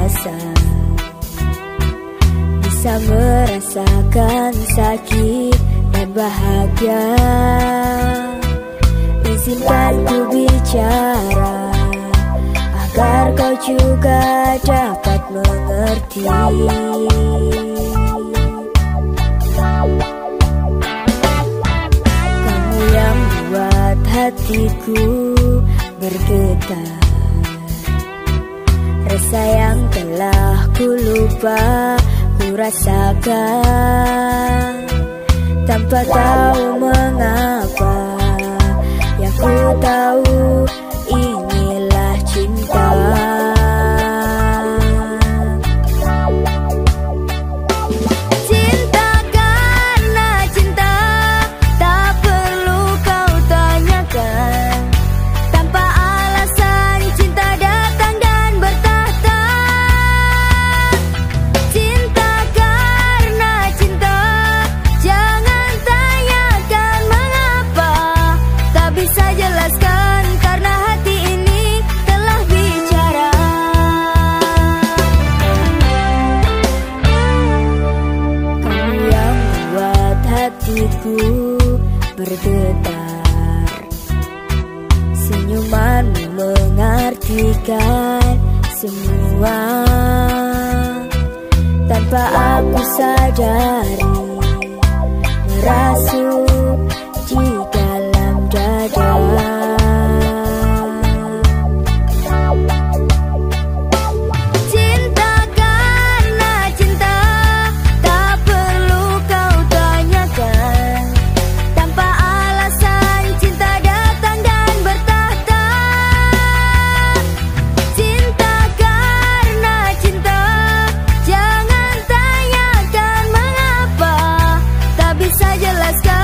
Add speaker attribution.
Speaker 1: rasa. Bisa merasakan sakit dan bahagia. Izinkan ku bicara Agar kau juga dapat mengerti. Kamu yang buat hatiku bergetar ku lupa ku rasakan. Tanpa tahu hatiku bergetar. Senyumanmu mengartikan semua. Tanpa aku sadari let's go.